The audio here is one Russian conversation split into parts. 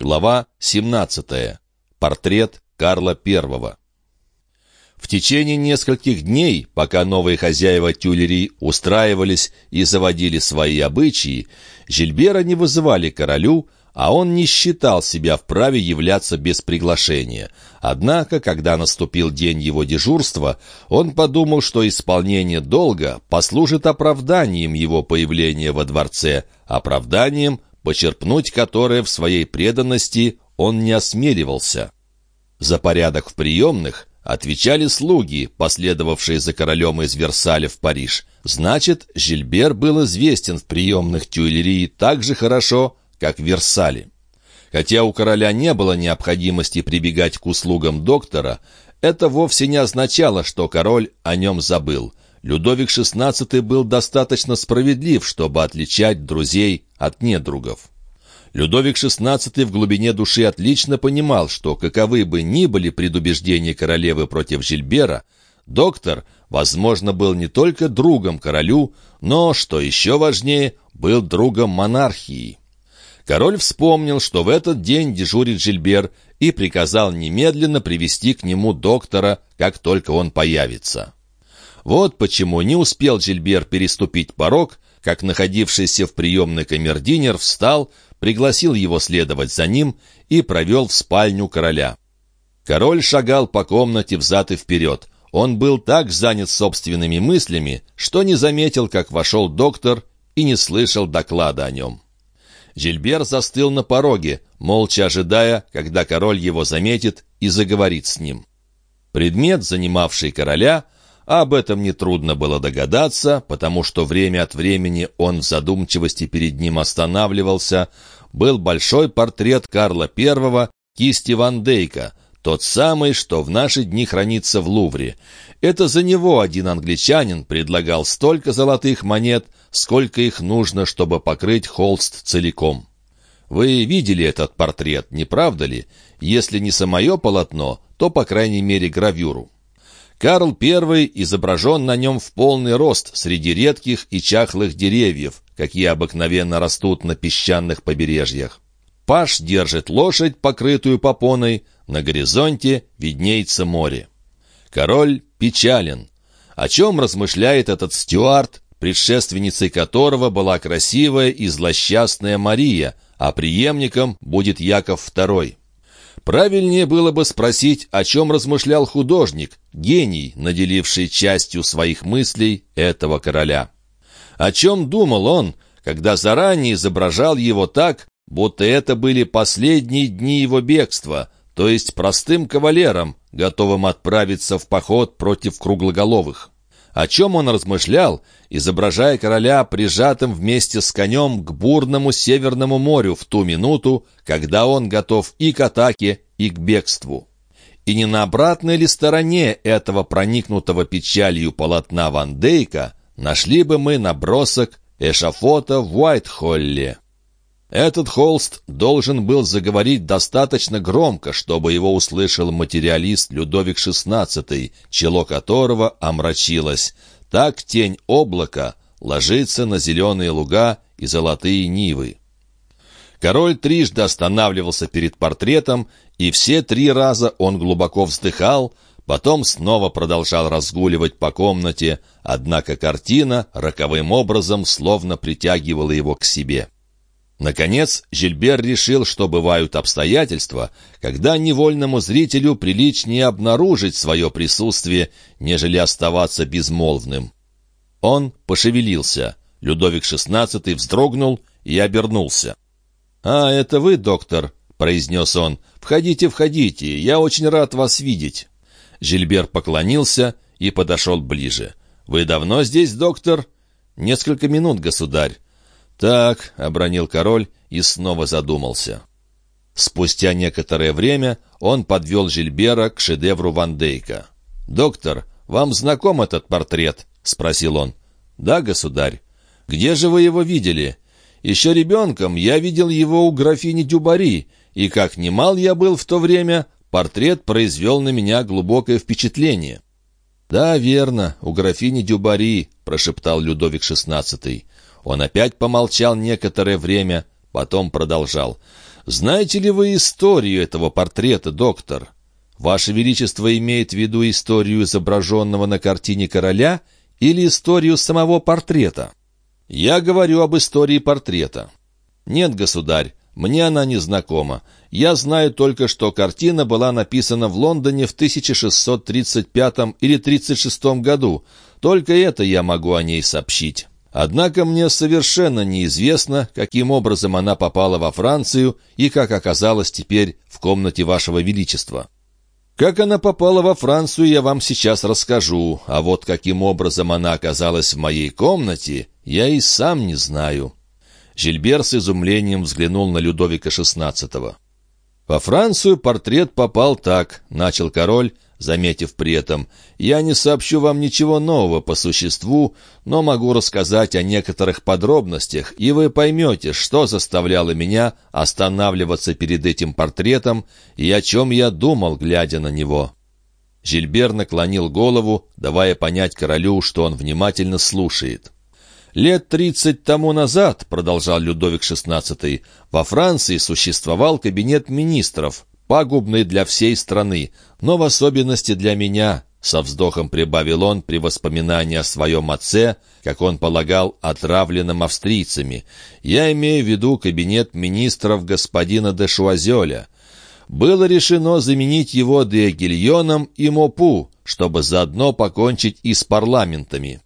Глава 17. Портрет Карла I. В течение нескольких дней, пока новые хозяева тюлери устраивались и заводили свои обычаи, Жильбера не вызывали королю, а он не считал себя вправе являться без приглашения. Однако, когда наступил день его дежурства, он подумал, что исполнение долга послужит оправданием его появления во дворце, оправданием, почерпнуть которое в своей преданности он не осмеливался. За порядок в приемных отвечали слуги, последовавшие за королем из Версаля в Париж. Значит, Жильбер был известен в приемных Тюильрии так же хорошо, как в Версале. Хотя у короля не было необходимости прибегать к услугам доктора, это вовсе не означало, что король о нем забыл. Людовик XVI был достаточно справедлив, чтобы отличать друзей от недругов. Людовик XVI в глубине души отлично понимал, что каковы бы ни были предубеждения королевы против Жильбера, доктор, возможно, был не только другом королю, но, что еще важнее, был другом монархии. Король вспомнил, что в этот день дежурит Жильбер, и приказал немедленно привести к нему доктора, как только он появится. Вот почему не успел Жильбер переступить порог, как находившийся в приемной камердинер встал, пригласил его следовать за ним и провел в спальню короля. Король шагал по комнате взад и вперед. Он был так занят собственными мыслями, что не заметил, как вошел доктор и не слышал доклада о нем. Жильбер застыл на пороге, молча ожидая, когда король его заметит и заговорит с ним. Предмет, занимавший короля — об этом нетрудно было догадаться, потому что время от времени он в задумчивости перед ним останавливался, был большой портрет Карла I кисти Ван Дейка, тот самый, что в наши дни хранится в Лувре. Это за него один англичанин предлагал столько золотых монет, сколько их нужно, чтобы покрыть холст целиком. Вы видели этот портрет, не правда ли? Если не самое полотно, то, по крайней мере, гравюру. Карл I изображен на нем в полный рост среди редких и чахлых деревьев, какие обыкновенно растут на песчаных побережьях. Паш держит лошадь, покрытую попоной, на горизонте виднеется море. Король печален. О чем размышляет этот стюарт, предшественницей которого была красивая и злосчастная Мария, а преемником будет Яков II. Правильнее было бы спросить, о чем размышлял художник, гений, наделивший частью своих мыслей этого короля. О чем думал он, когда заранее изображал его так, будто это были последние дни его бегства, то есть простым кавалером, готовым отправиться в поход против круглоголовых. О чем он размышлял, изображая короля прижатым вместе с конем к бурному Северному морю в ту минуту, когда он готов и к атаке, и к бегству. И не на обратной ли стороне этого проникнутого печалью полотна Ван Дейка нашли бы мы набросок эшафота в Уайтхолле? Этот холст должен был заговорить достаточно громко, чтобы его услышал материалист Людовик XVI, чело которого омрачилось. Так тень облака ложится на зеленые луга и золотые нивы. Король трижды останавливался перед портретом, и все три раза он глубоко вздыхал, потом снова продолжал разгуливать по комнате, однако картина роковым образом словно притягивала его к себе. Наконец, Жильбер решил, что бывают обстоятельства, когда невольному зрителю приличнее обнаружить свое присутствие, нежели оставаться безмолвным. Он пошевелился. Людовик XVI вздрогнул и обернулся. «А, это вы, доктор?» — произнес он. «Входите, входите, я очень рад вас видеть». Жильбер поклонился и подошел ближе. «Вы давно здесь, доктор?» «Несколько минут, государь. «Так», — обронил король и снова задумался. Спустя некоторое время он подвел Жильбера к шедевру Ван Дейка. «Доктор, вам знаком этот портрет?» — спросил он. «Да, государь». «Где же вы его видели?» «Еще ребенком я видел его у графини Дюбари, и как немал я был в то время, портрет произвел на меня глубокое впечатление». «Да, верно, у графини Дюбари», — прошептал Людовик XVI. Он опять помолчал некоторое время, потом продолжал. Знаете ли вы историю этого портрета, доктор? Ваше Величество имеет в виду историю изображенного на картине короля или историю самого портрета? Я говорю об истории портрета. Нет, государь, мне она не знакома. Я знаю только, что картина была написана в Лондоне в 1635 или 36 году. Только это я могу о ней сообщить. Однако мне совершенно неизвестно, каким образом она попала во Францию и как оказалась теперь в комнате Вашего Величества. Как она попала во Францию, я вам сейчас расскажу, а вот каким образом она оказалась в моей комнате, я и сам не знаю». Жильбер с изумлением взглянул на Людовика XVI. «Во Францию портрет попал так», — начал король, заметив при этом, «я не сообщу вам ничего нового по существу, но могу рассказать о некоторых подробностях, и вы поймете, что заставляло меня останавливаться перед этим портретом и о чем я думал, глядя на него». Жильбер наклонил голову, давая понять королю, что он внимательно слушает. «Лет тридцать тому назад, — продолжал Людовик XVI, — во Франции существовал кабинет министров, пагубный для всей страны, но в особенности для меня, со вздохом прибавил он при воспоминании о своем отце, как он полагал, отравленным австрийцами. Я имею в виду кабинет министров господина де Шуазеля. Было решено заменить его де Гильоном и Мопу, чтобы заодно покончить и с парламентами.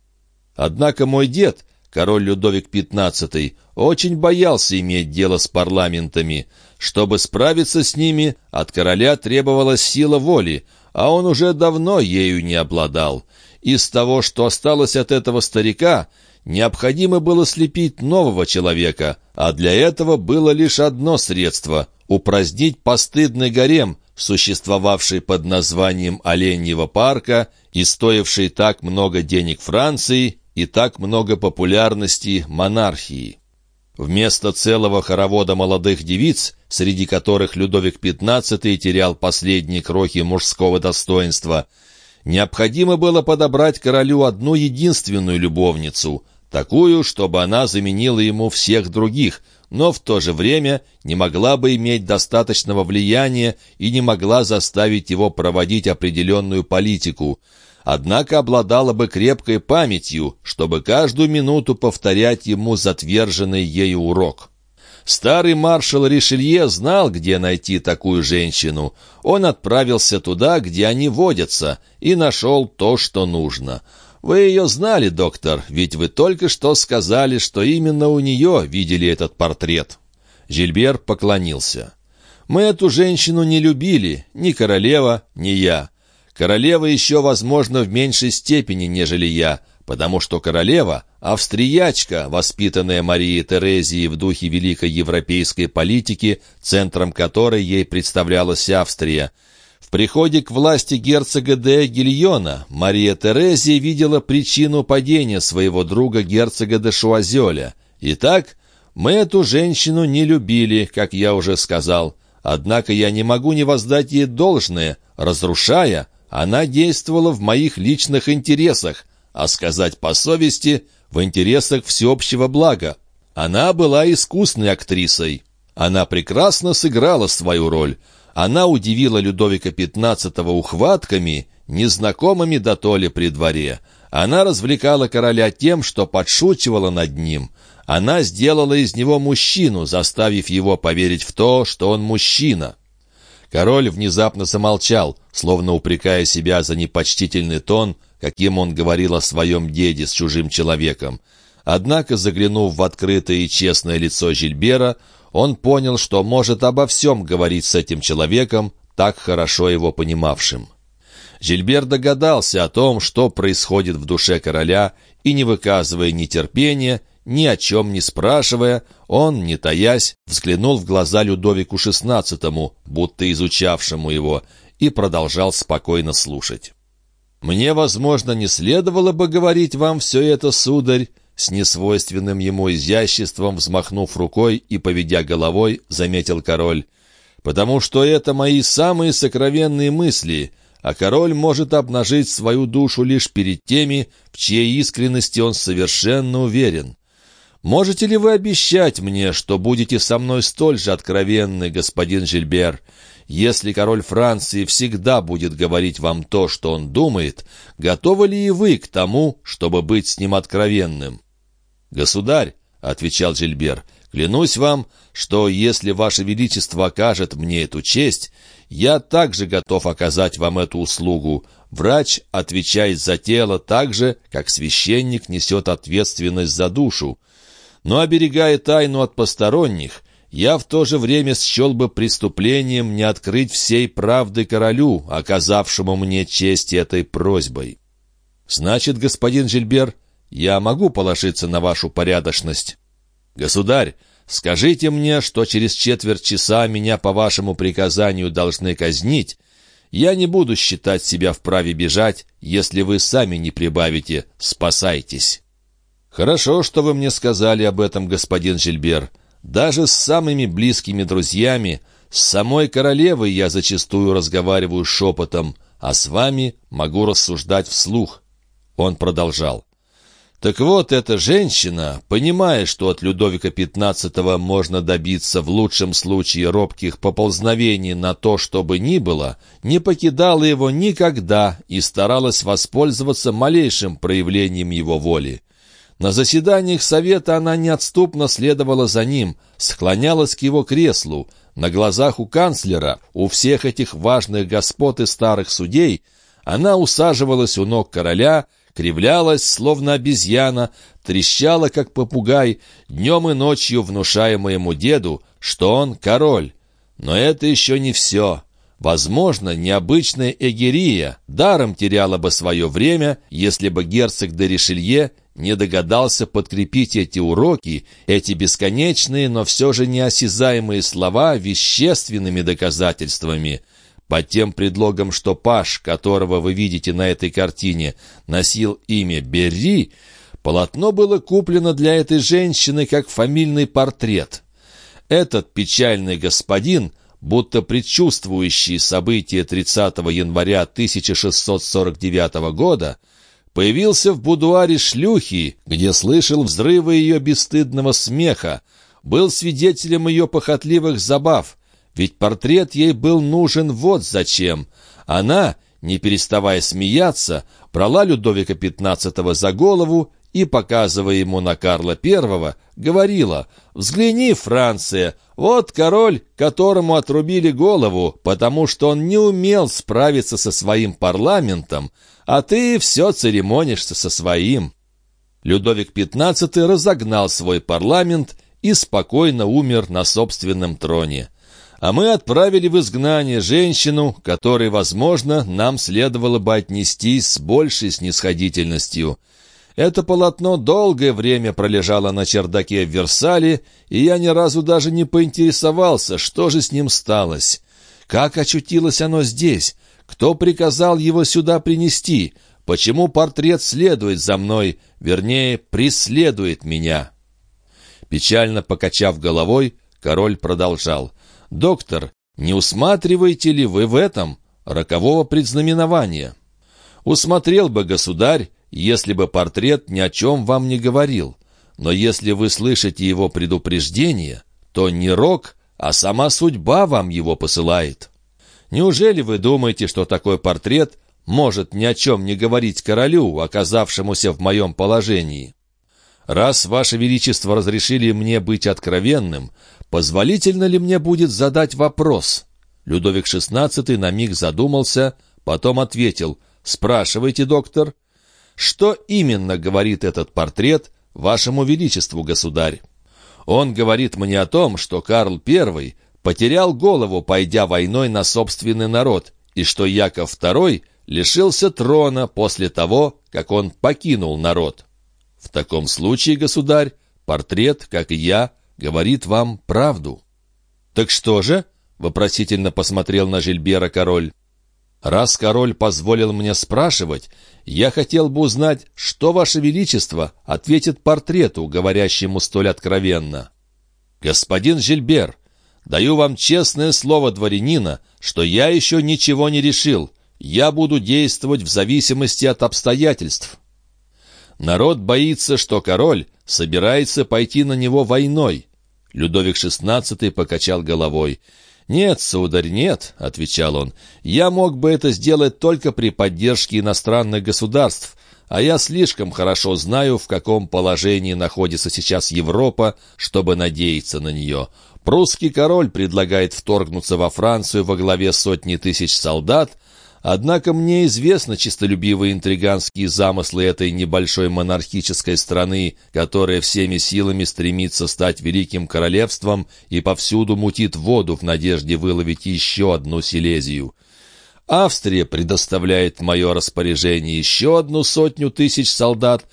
Однако мой дед, король Людовик XV, очень боялся иметь дело с парламентами. Чтобы справиться с ними, от короля требовалась сила воли, а он уже давно ею не обладал. Из того, что осталось от этого старика, необходимо было слепить нового человека, а для этого было лишь одно средство — упразднить постыдный гарем, существовавший под названием Оленьего парка и стоивший так много денег Франции и так много популярности монархии. Вместо целого хоровода молодых девиц, среди которых Людовик XV терял последние крохи мужского достоинства, необходимо было подобрать королю одну единственную любовницу, такую, чтобы она заменила ему всех других, но в то же время не могла бы иметь достаточного влияния и не могла заставить его проводить определенную политику – однако обладала бы крепкой памятью, чтобы каждую минуту повторять ему затверженный ею урок. Старый маршал Ришелье знал, где найти такую женщину. Он отправился туда, где они водятся, и нашел то, что нужно. Вы ее знали, доктор, ведь вы только что сказали, что именно у нее видели этот портрет. Жильбер поклонился. «Мы эту женщину не любили, ни королева, ни я. Королева еще, возможно, в меньшей степени, нежели я, потому что королева — австриячка, воспитанная Марией Терезией в духе великой европейской политики, центром которой ей представлялась Австрия. В приходе к власти герцога де Гильона Мария Терезия видела причину падения своего друга герцога де Шуазеля. Итак, мы эту женщину не любили, как я уже сказал. Однако я не могу не воздать ей должное, разрушая, она действовала в моих личных интересах, а сказать по совести, в интересах всеобщего блага. Она была искусной актрисой. Она прекрасно сыграла свою роль. Она удивила Людовика XV ухватками, незнакомыми до толи при дворе. Она развлекала короля тем, что подшучивала над ним. Она сделала из него мужчину, заставив его поверить в то, что он мужчина. Король внезапно замолчал, словно упрекая себя за непочтительный тон, каким он говорил о своем деде с чужим человеком. Однако, заглянув в открытое и честное лицо Жильбера, он понял, что может обо всем говорить с этим человеком, так хорошо его понимавшим. Жильбер догадался о том, что происходит в душе короля, и, не выказывая нетерпения, ни о чем не спрашивая, он, не таясь, взглянул в глаза Людовику XVI, будто изучавшему его, и продолжал спокойно слушать. «Мне, возможно, не следовало бы говорить вам все это, сударь», с несвойственным ему изяществом, взмахнув рукой и поведя головой, заметил король, «потому что это мои самые сокровенные мысли, а король может обнажить свою душу лишь перед теми, в чьей искренности он совершенно уверен. Можете ли вы обещать мне, что будете со мной столь же откровенны, господин Жильбер? Если король Франции всегда будет говорить вам то, что он думает, готовы ли и вы к тому, чтобы быть с ним откровенным?» «Государь», — отвечал Жильбер, — «клянусь вам, что если ваше величество окажет мне эту честь, я также готов оказать вам эту услугу. Врач отвечает за тело так же, как священник несет ответственность за душу. Но оберегая тайну от посторонних, я в то же время счел бы преступлением не открыть всей правды королю, оказавшему мне честь этой просьбой. Значит, господин Жильбер, я могу положиться на вашу порядочность. Государь, скажите мне, что через четверть часа меня по вашему приказанию должны казнить. Я не буду считать себя вправе бежать, если вы сами не прибавите «спасайтесь». «Хорошо, что вы мне сказали об этом, господин Жильбер. Даже с самыми близкими друзьями, с самой королевой я зачастую разговариваю шепотом, а с вами могу рассуждать вслух». Он продолжал. Так вот, эта женщина, понимая, что от Людовика XV можно добиться в лучшем случае робких поползновений на то, что бы ни было, не покидала его никогда и старалась воспользоваться малейшим проявлением его воли. На заседаниях совета она неотступно следовала за ним, склонялась к его креслу. На глазах у канцлера, у всех этих важных господ и старых судей, она усаживалась у ног короля, кривлялась, словно обезьяна, трещала, как попугай, днем и ночью внушая моему деду, что он король. Но это еще не все. Возможно, необычная эгерия даром теряла бы свое время, если бы герцог де Ришелье не догадался подкрепить эти уроки, эти бесконечные, но все же неосязаемые слова вещественными доказательствами. Под тем предлогом, что Паш, которого вы видите на этой картине, носил имя Берри, полотно было куплено для этой женщины как фамильный портрет. Этот печальный господин, будто предчувствующий события 30 января 1649 года, Появился в будуаре шлюхи, где слышал взрывы ее бесстыдного смеха, был свидетелем ее похотливых забав, ведь портрет ей был нужен вот зачем. Она, не переставая смеяться, брала Людовика XV за голову и, показывая ему на Карла I, говорила «Взгляни, Франция, вот король, которому отрубили голову, потому что он не умел справиться со своим парламентом, а ты все церемонишься со своим». Людовик XV разогнал свой парламент и спокойно умер на собственном троне. А мы отправили в изгнание женщину, которой, возможно, нам следовало бы отнестись с большей снисходительностью. Это полотно долгое время пролежало на чердаке в Версале, и я ни разу даже не поинтересовался, что же с ним сталось. Как очутилось оно здесь? Кто приказал его сюда принести? Почему портрет следует за мной, вернее, преследует меня?» Печально покачав головой, король продолжал. «Доктор, не усматриваете ли вы в этом рокового предзнаменования?» «Усмотрел бы государь, если бы портрет ни о чем вам не говорил. Но если вы слышите его предупреждение, то не рок, а сама судьба вам его посылает». Неужели вы думаете, что такой портрет может ни о чем не говорить королю, оказавшемуся в моем положении? Раз, Ваше Величество, разрешили мне быть откровенным, позволительно ли мне будет задать вопрос?» Людовик XVI на миг задумался, потом ответил, «Спрашивайте, доктор». «Что именно говорит этот портрет Вашему Величеству, государь?» «Он говорит мне о том, что Карл I потерял голову, пойдя войной на собственный народ, и что Яков II лишился трона после того, как он покинул народ. В таком случае, государь, портрет, как и я, говорит вам правду. «Так что же?» — вопросительно посмотрел на Жильбера король. «Раз король позволил мне спрашивать, я хотел бы узнать, что ваше величество ответит портрету, говорящему столь откровенно». «Господин Жильбер, Даю вам честное слово дворянина, что я еще ничего не решил. Я буду действовать в зависимости от обстоятельств». Народ боится, что король собирается пойти на него войной. Людовик XVI покачал головой. «Нет, сударь, нет», — отвечал он, — «я мог бы это сделать только при поддержке иностранных государств, а я слишком хорошо знаю, в каком положении находится сейчас Европа, чтобы надеяться на нее. Прусский король предлагает вторгнуться во Францию во главе сотни тысяч солдат, Однако мне известны чистолюбивые интриганские замыслы этой небольшой монархической страны, которая всеми силами стремится стать великим королевством и повсюду мутит воду в надежде выловить еще одну Силезию. Австрия предоставляет в мое распоряжение еще одну сотню тысяч солдат,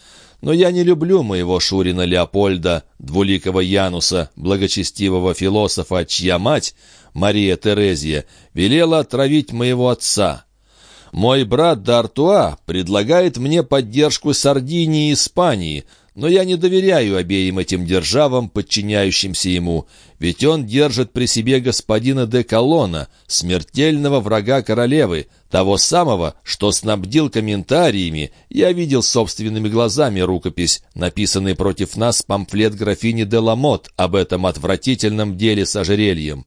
но я не люблю моего Шурина Леопольда, двуликого Януса, благочестивого философа, чья мать, Мария Терезия, велела отравить моего отца. Мой брат Д'Артуа предлагает мне поддержку Сардинии и Испании, но я не доверяю обеим этим державам, подчиняющимся ему, ведь он держит при себе господина де Колона, смертельного врага королевы, того самого, что снабдил комментариями, я видел собственными глазами рукопись, написанный против нас памфлет графини де Ламот об этом отвратительном деле с ожерельем.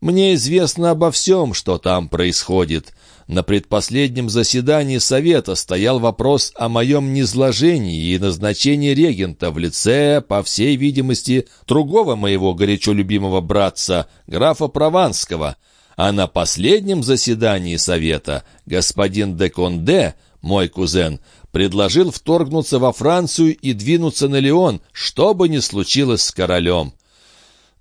Мне известно обо всем, что там происходит. На предпоследнем заседании Совета стоял вопрос о моем низложении и назначении регента в лице, по всей видимости, другого моего горячо любимого братца, графа Прованского. А на последнем заседании Совета господин де Конде, мой кузен, предложил вторгнуться во Францию и двинуться на Леон, что бы ни случилось с королем.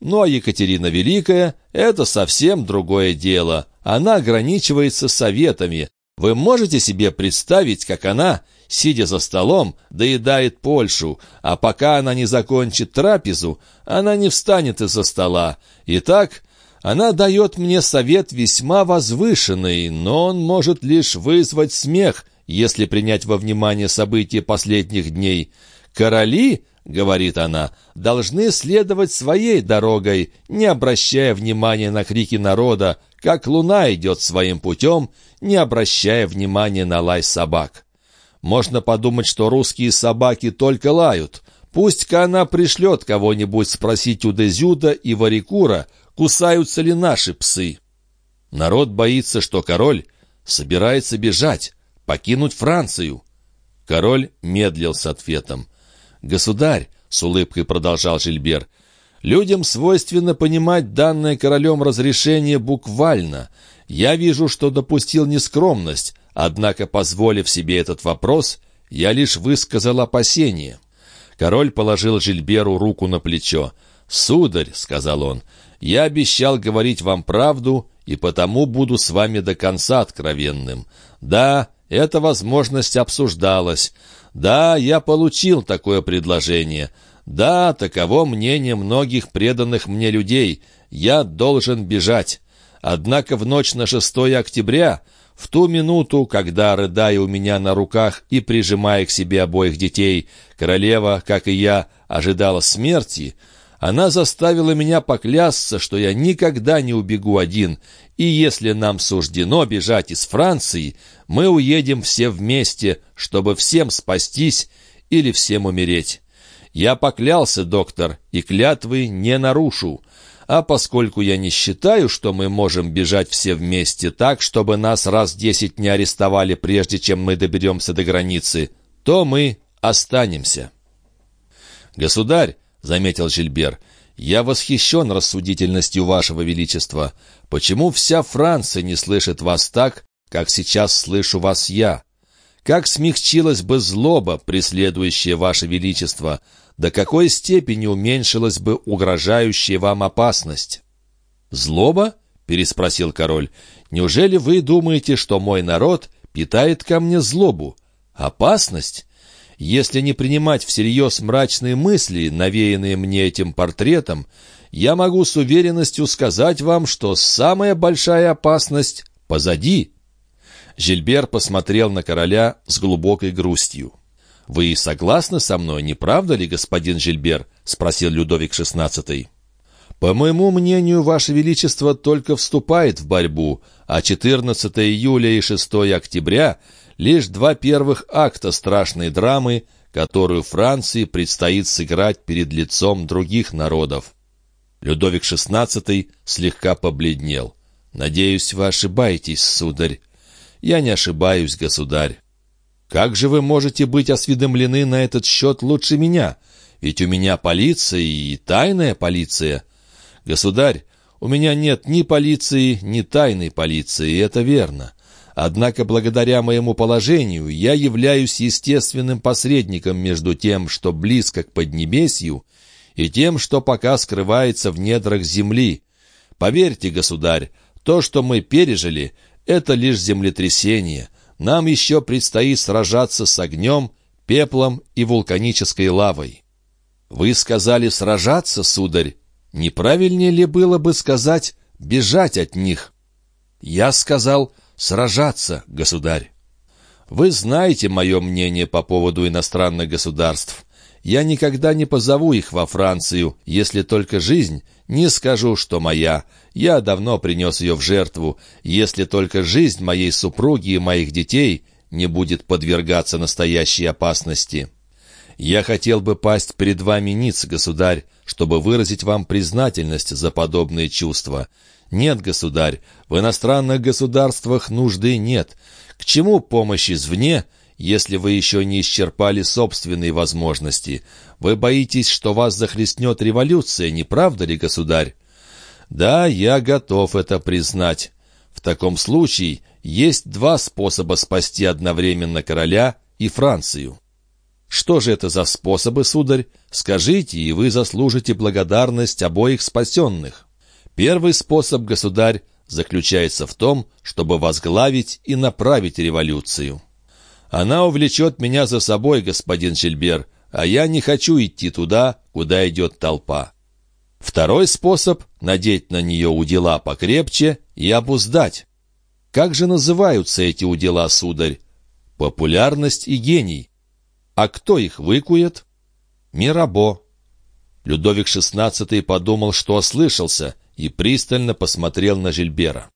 А Екатерина Великая — это совсем другое дело. Она ограничивается советами. Вы можете себе представить, как она, сидя за столом, доедает Польшу, а пока она не закончит трапезу, она не встанет из-за стола. Итак, она дает мне совет весьма возвышенный, но он может лишь вызвать смех, если принять во внимание события последних дней. Короли — говорит она, — должны следовать своей дорогой, не обращая внимания на крики народа, как луна идет своим путем, не обращая внимания на лай собак. Можно подумать, что русские собаки только лают. Пусть-ка она пришлет кого-нибудь спросить у Дезюда и Варикура, кусаются ли наши псы. Народ боится, что король собирается бежать, покинуть Францию. Король медлил с ответом. «Государь», — с улыбкой продолжал Жильбер, — «людям свойственно понимать данное королем разрешение буквально. Я вижу, что допустил нескромность, однако, позволив себе этот вопрос, я лишь высказал опасение». Король положил Жильберу руку на плечо. «Сударь», — сказал он, — «я обещал говорить вам правду, и потому буду с вами до конца откровенным. Да, эта возможность обсуждалась. Да, я получил такое предложение. Да, таково мнение многих преданных мне людей. Я должен бежать. Однако в ночь на 6 октября, в ту минуту, когда, рыдая у меня на руках и прижимая к себе обоих детей, королева, как и я, ожидала смерти, она заставила меня поклясться, что я никогда не убегу один, и если нам суждено бежать из Франции, мы уедем все вместе, чтобы всем спастись или всем умереть. Я поклялся, доктор, и клятвы не нарушу. А поскольку я не считаю, что мы можем бежать все вместе так, чтобы нас раз десять не арестовали, прежде чем мы доберемся до границы, то мы останемся. «Государь», — заметил Жильбер, — «я восхищен рассудительностью вашего величества. Почему вся Франция не слышит вас так, как сейчас слышу вас я? Как смягчилась бы злоба, преследующая ваше величество? До какой степени уменьшилась бы угрожающая вам опасность?» «Злоба?» — переспросил король. «Неужели вы думаете, что мой народ питает ко мне злобу? Опасность? Если не принимать всерьез мрачные мысли, навеянные мне этим портретом, я могу с уверенностью сказать вам, что самая большая опасность позади». Жильбер посмотрел на короля с глубокой грустью. «Вы согласны со мной, не правда ли, господин Жильбер?» — спросил Людовик XVI. «По моему мнению, Ваше Величество только вступает в борьбу, а 14 июля и 6 октября — лишь два первых акта страшной драмы, которую Франции предстоит сыграть перед лицом других народов. Людовик XVI слегка побледнел. «Надеюсь, вы ошибаетесь, сударь». «Я не ошибаюсь, государь». «Как же вы можете быть осведомлены на этот счет лучше меня? Ведь у меня полиция и тайная полиция». «Государь, у меня нет ни полиции, ни тайной полиции, это верно. Однако благодаря моему положению я являюсь естественным посредником между тем, что близко к Поднебесью, и тем, что пока скрывается в недрах земли. Поверьте, государь, то, что мы пережили, это лишь землетрясение. Нам еще предстоит сражаться с огнем, пеплом и вулканической лавой. Вы сказали «сражаться», сударь. Неправильнее ли было бы сказать «бежать от них»? Я сказал сражаться, государь. Вы знаете мое мнение по поводу иностранных государств. Я никогда не позову их во Францию, если только жизнь, не скажу, что моя. Я давно принес ее в жертву, если только жизнь моей супруги и моих детей не будет подвергаться настоящей опасности. Я хотел бы пасть перед вами ниц, государь, чтобы выразить вам признательность за подобные чувства. Нет, государь, в иностранных государствах нужды нет. К чему помощь извне, если вы еще не исчерпали собственные возможности? Вы боитесь, что вас захлестнет революция, не правда ли, государь? Да, я готов это признать. В таком случае есть два способа спасти одновременно короля и Францию. Что же это за способы, сударь? Скажите, и вы заслужите благодарность обоих спасенных. Первый способ, государь, заключается в том, чтобы возглавить и направить революцию. Она увлечет меня за собой, господин Шельбер, а я не хочу идти туда, куда идет толпа. Второй способ — надеть на нее удила покрепче и обуздать. Как же называются эти удила, сударь? Популярность и гений. А кто их выкует? Мирабо. Людовик XVI подумал, что ослышался, и пристально посмотрел на Жильбера.